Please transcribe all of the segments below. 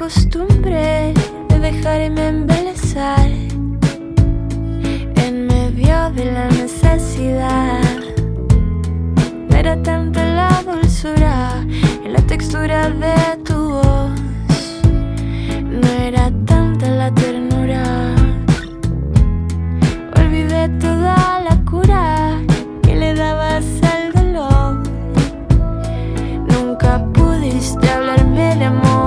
Costumbre de dejarme embelezar en medio de la necesidad. Era tanta la dulzura en la textura de tu voz. No era tanta la ternura. Olvidé toda la cura que le dabas al dolor. Nunca pudiste hablarme de amor.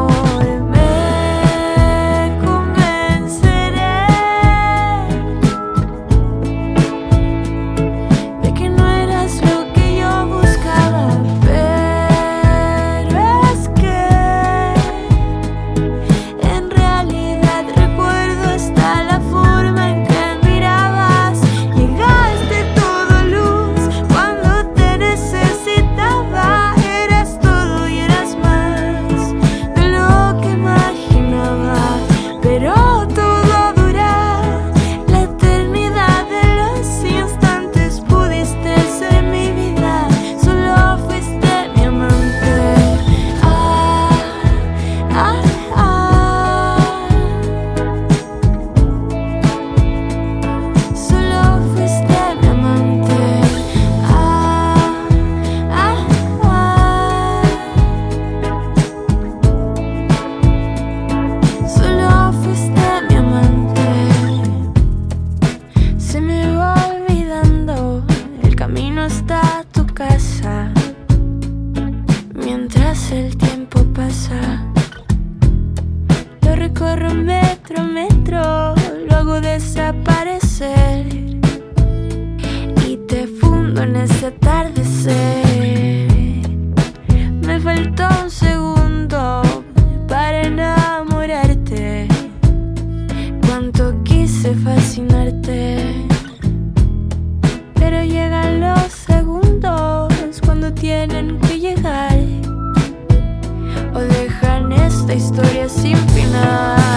Metro metro, lo hago desaparecer y te fundo en ese atardecer. Me faltó un segundo para enamorarte. Cuánto quise fascinarte, pero llegan los segundos cuando tienen que llegar o dejan esta historia sin final.